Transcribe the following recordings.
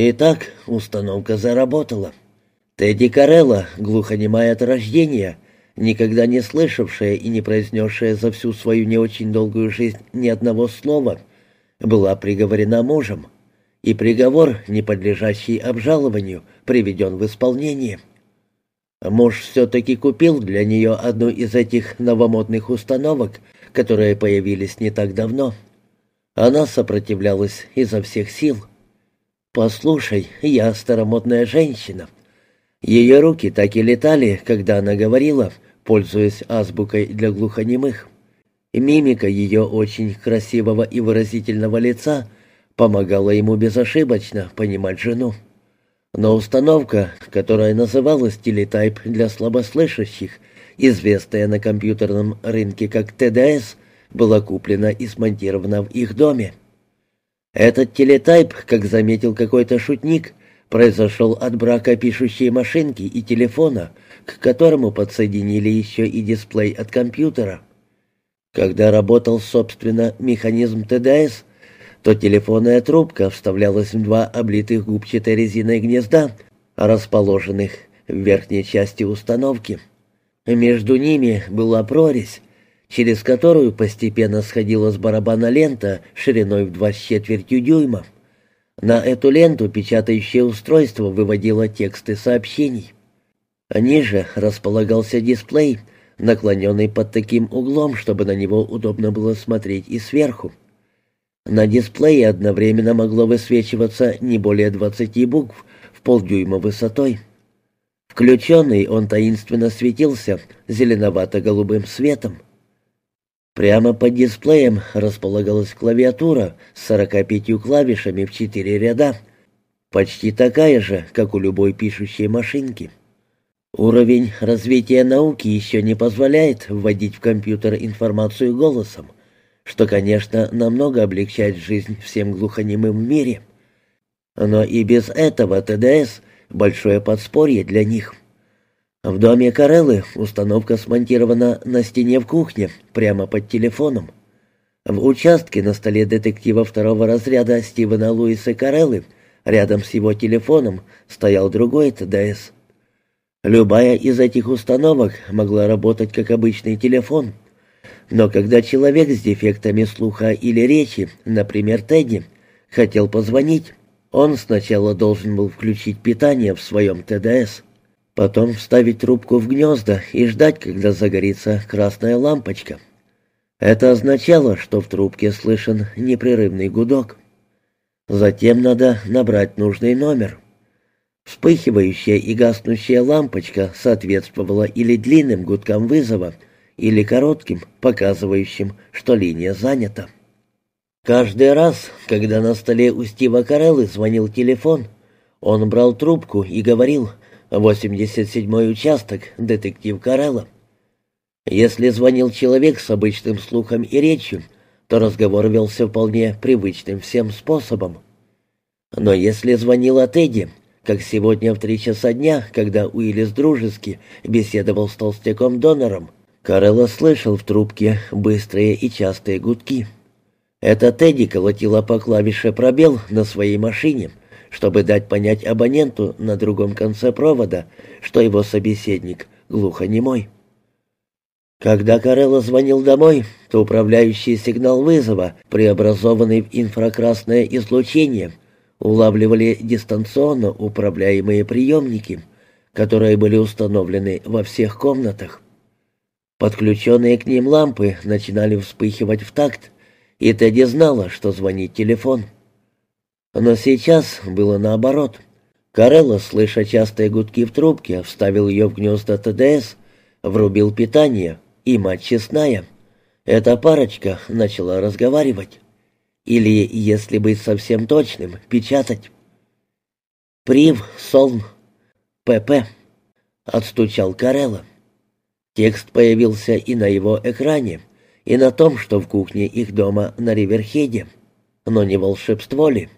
Итак, установка заработала. Тедди Карелла, глухонемая от рождения, никогда не слышавшая и не произнесшая за всю свою не очень долгую жизнь ни одного слова, была приговорена мужем, и приговор, не подлежащий обжалованию, приведен в исполнение. Муж все-таки купил для нее одну из этих новомодных установок, которые появились не так давно. Она сопротивлялась изо всех сил. «Послушай, я старомодная женщина». Ее руки так и летали, когда она говорила, пользуясь азбукой для глухонемых. Мимика ее очень красивого и выразительного лица помогала ему безошибочно понимать жену. Но установка, которая называлась телетайп для слабослышащих, известная на компьютерном рынке как ТДС, была куплена и смонтирована в их доме. Этот телетайп, как заметил какой-то шутник, произошел от брака пишущей машинки и телефона, к которому подсоединили еще и дисплей от компьютера. Когда работал, собственно, механизм ТДС, то телефонная трубка вставлялась в два облитых губчатой резиной гнезда, расположенных в верхней части установки. Между ними была прорезь, через которую постепенно сходила с барабана лента шириной в два с четвертью дюйма. На эту ленту печатающее устройство выводило тексты сообщений. Ниже располагался дисплей, наклоненный под таким углом, чтобы на него удобно было смотреть и сверху. На дисплее одновременно могло высвечиваться не более 20 букв в полдюйма высотой. Включенный он таинственно светился зеленовато-голубым светом. Прямо под дисплеем располагалась клавиатура с 45 клавишами в четыре ряда, почти такая же, как у любой пишущей машинки. Уровень развития науки еще не позволяет вводить в компьютер информацию голосом, что, конечно, намного облегчает жизнь всем глухонемым в мире. Но и без этого ТДС — большое подспорье для них — в доме Кареллы установка смонтирована на стене в кухне, прямо под телефоном. В участке на столе детектива второго разряда Стивена Луиса Кареллы рядом с его телефоном стоял другой ТДС. Любая из этих установок могла работать как обычный телефон. Но когда человек с дефектами слуха или речи, например, Тедди, хотел позвонить, он сначала должен был включить питание в своем ТДС. Потом вставить трубку в гнезда и ждать, когда загорится красная лампочка. Это означало, что в трубке слышен непрерывный гудок. Затем надо набрать нужный номер. Вспыхивающая и гаснущая лампочка соответствовала или длинным гудкам вызова, или коротким, показывающим, что линия занята. Каждый раз, когда на столе у Стива Кареллы звонил телефон, он брал трубку и говорил «87-й участок, детектив Карелла». Если звонил человек с обычным слухом и речью, то разговор велся вполне привычным всем способом. Но если звонила Тедди, как сегодня в три часа дня, когда Уиллис дружески беседовал с толстяком-донором, Карелла слышал в трубке быстрые и частые гудки. Это Тедди колотила по клавише пробел на своей машине — чтобы дать понять абоненту на другом конце провода, что его собеседник глухонемой. Когда Карелло звонил домой, то управляющий сигнал вызова, преобразованный в инфракрасное излучение, улавливали дистанционно управляемые приемники, которые были установлены во всех комнатах. Подключенные к ним лампы начинали вспыхивать в такт, и Тедди знала, что звонит телефон. Но сейчас было наоборот. Карелло, слыша частые гудки в трубке, вставил ее в гнезда ТДС, врубил питание, и, мать честная, эта парочка начала разговаривать. Или, если быть совсем точным, печатать. «Прив, Солн, ПП», — отстучал Карелло. Текст появился и на его экране, и на том, что в кухне их дома на Риверхеде. Но не волшебство ли?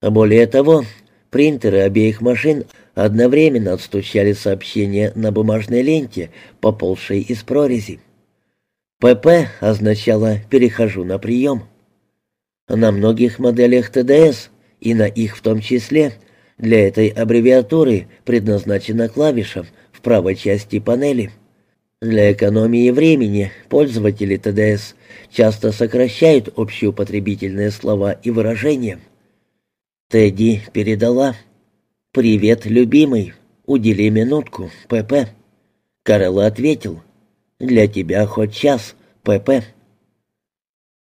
А более того, принтеры обеих машин одновременно отстучали сообщения на бумажной ленте, поползшей из прорези. ПП означало «перехожу на прием». На многих моделях ТДС и на их в том числе. Для этой аббревиатуры предназначена клавиша в правой части панели. Для экономии времени пользователи ТДС часто сокращают общеупотребительные слова и выражения. Тедди передала «Привет, любимый, удели минутку, ПП». Карелла ответил «Для тебя хоть час, ПП».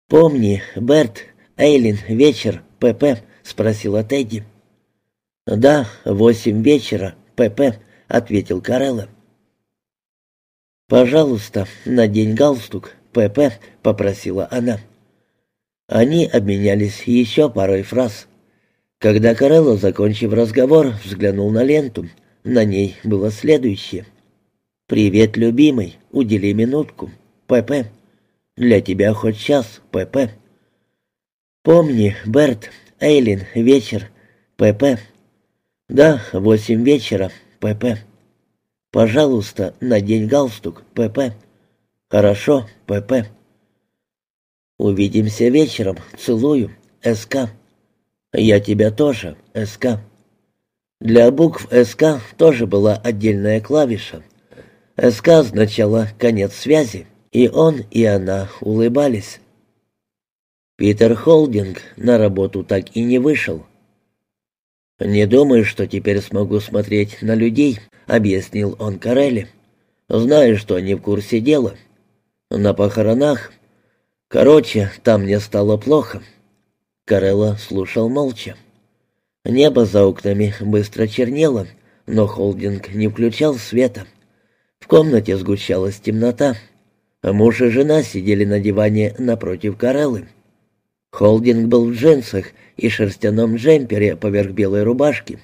«Помни, Берт, Эйлин, вечер, ПП?» — спросила Тедди. «Да, восемь вечера, ПП», — ответил Карелла. «Пожалуйста, надень галстук, ПП», — попросила она. Они обменялись еще парой фраз. Когда Карелло, закончив разговор, взглянул на ленту, на ней было следующее. «Привет, любимый, удели минутку, ПП». Для тебя хоть час, ПП. Помни, Берт, Эйлин, вечер, ПП. Да, восемь вечера, ПП. Пожалуйста, надень галстук, ПП. Хорошо, ПП. Увидимся вечером, целую, СК. Я тебя тоже, СК. Для букв СК тоже была отдельная клавиша. СК означала конец связи. И он, и она улыбались. Питер Холдинг на работу так и не вышел. «Не думаю, что теперь смогу смотреть на людей», — объяснил он Карелли. «Знаю, что они в курсе дела. На похоронах. Короче, там мне стало плохо». Карелла слушал молча. Небо за окнами быстро чернело, но Холдинг не включал света. В комнате сгущалась темнота. Муж и жена сидели на диване напротив Кареллы. Холдинг был в джинсах и шерстяном джемпере поверх белой рубашки.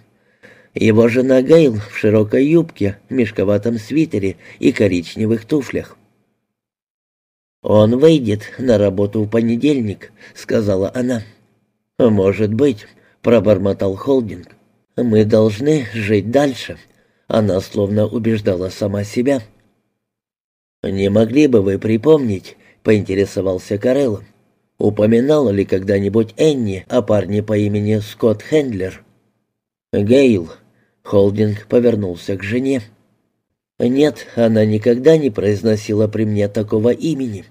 Его жена Гейл в широкой юбке, мешковатом свитере и коричневых туфлях. «Он выйдет на работу в понедельник», — сказала она. «Может быть», — пробормотал Холдинг. «Мы должны жить дальше». Она словно убеждала сама себя. «Не могли бы вы припомнить?» — поинтересовался Карелло. «Упоминала ли когда-нибудь Энни о парне по имени Скотт Хендлер?» «Гейл». Холдинг повернулся к жене. «Нет, она никогда не произносила при мне такого имени».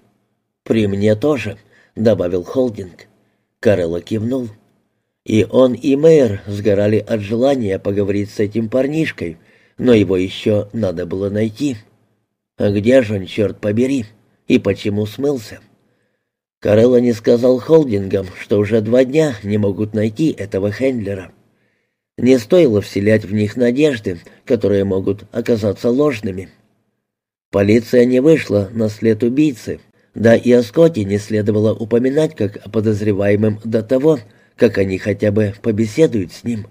«При мне тоже», — добавил Холдинг. Карелло кивнул. И он, и мэр сгорали от желания поговорить с этим парнишкой, но его еще надо было найти. А где же он, черт побери? И почему смылся? Карелла не сказал холдингам, что уже два дня не могут найти этого Хендлера. Не стоило вселять в них надежды, которые могут оказаться ложными. Полиция не вышла на след убийцы, да и о Скотте не следовало упоминать как о подозреваемом до того, как они хотя бы побеседуют с ним.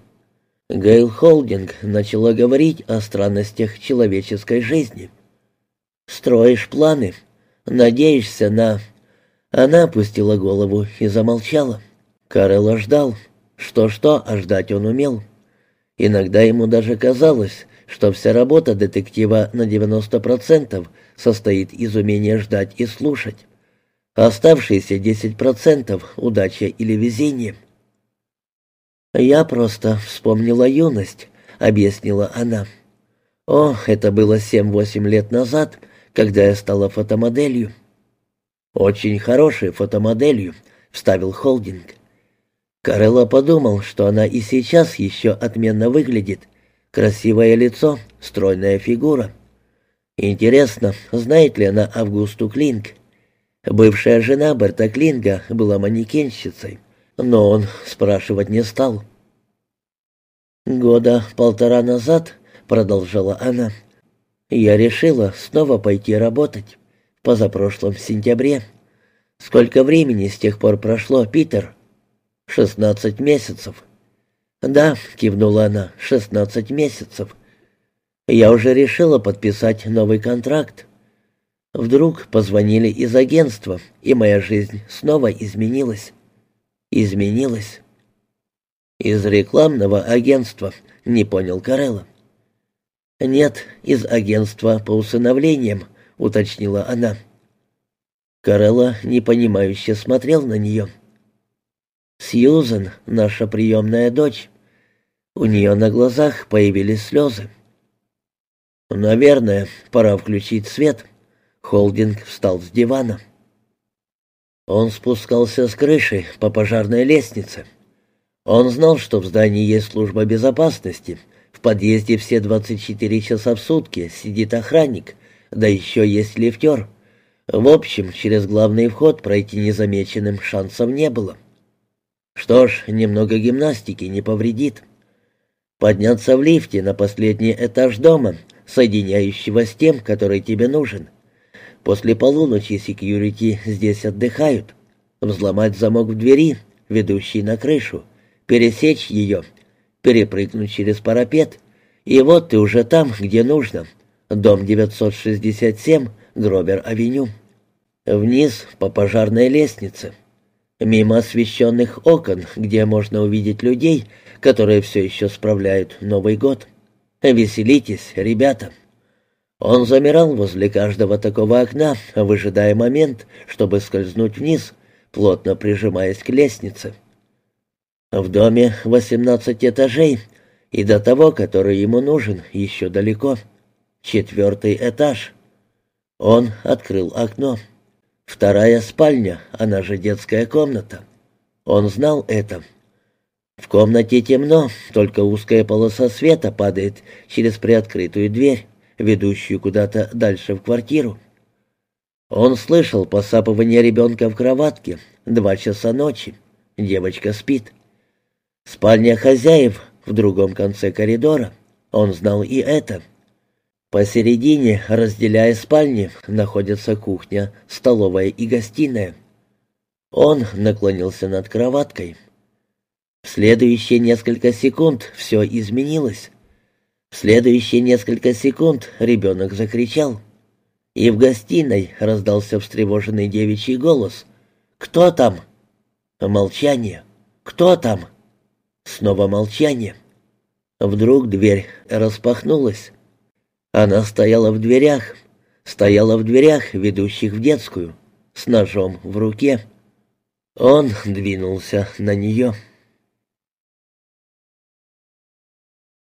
Гейл Холдинг начала говорить о странностях человеческой жизни — Строишь планы, надеешься на...» Она опустила голову и замолчала. Карелла ждал. Что-что, а ждать он умел. Иногда ему даже казалось, что вся работа детектива на 90% состоит из умения ждать и слушать. Оставшиеся 10% — удача или везение. «Я просто вспомнила юность», — объяснила она. «О, это было семь-восемь лет назад, когда я стала фотомоделью». «Очень хорошей фотомоделью», — вставил Холдинг. Карелла подумал, что она и сейчас еще отменно выглядит. Красивое лицо, стройная фигура. Интересно, знает ли она Августу Клинг? Бывшая жена Берта Клинга была манекенщицей, но он спрашивать не стал. «Года полтора назад», — продолжала она, — я решила снова пойти работать. Позапрошлом сентябре. Сколько времени с тех пор прошло, Питер? Шестнадцать месяцев. Да, кивнула она, шестнадцать месяцев. Я уже решила подписать новый контракт. Вдруг позвонили из агентства, и моя жизнь снова изменилась. Изменилась. Из рекламного агентства, не понял Карелла. «Нет, из агентства по усыновлениям», — уточнила она. Карелла непонимающе смотрел на нее. Сьюзен, наша приемная дочь. У нее на глазах появились слезы. «Наверное, пора включить свет». Холдинг встал с дивана. Он спускался с крыши по пожарной лестнице. Он знал, что в здании есть служба безопасности. В подъезде все 24 часа в сутки сидит охранник, да еще есть лифтер. В общем, через главный вход пройти незамеченным шансов не было. Что ж, немного гимнастики не повредит. Подняться в лифте на последний этаж дома, соединяющего с тем, который тебе нужен. После полуночи секьюрити здесь отдыхают. Взломать замок в двери, ведущий на крышу, пересечь ее, перепрыгнуть через парапет. И вот ты уже там, где нужно. Дом 967, Гробер-авеню. Вниз по пожарной лестнице. Мимо освещенных окон, где можно увидеть людей, которые все еще справляют Новый год. Веселитесь, ребята. Он замирал возле каждого такого окна, выжидая момент, чтобы скользнуть вниз, плотно прижимаясь к лестнице. В доме 18 этажей, и до того, который ему нужен, еще далеко. Четвертый этаж. Он открыл окно. Вторая спальня, она же детская комната. Он знал это. В комнате темно, только узкая полоса света падает через приоткрытую дверь, ведущую куда-то дальше в квартиру. Он слышал посапывание ребенка в кроватке. Два часа ночи. Девочка спит. Спальня хозяев в другом конце коридора. Он знал и это. Посередине, разделяя спальни, находятся кухня, столовая и гостиная. Он наклонился над кроваткой. В следующие несколько секунд все изменилось. В следующие несколько секунд ребенок закричал. И в гостиной раздался встревоженный девичий голос. «Кто там?» Молчание. «Кто там?» Снова молчание. Вдруг дверь распахнулась. Она стояла в дверях, стояла в дверях, ведущих в детскую, с ножом в руке. Он двинулся на нее.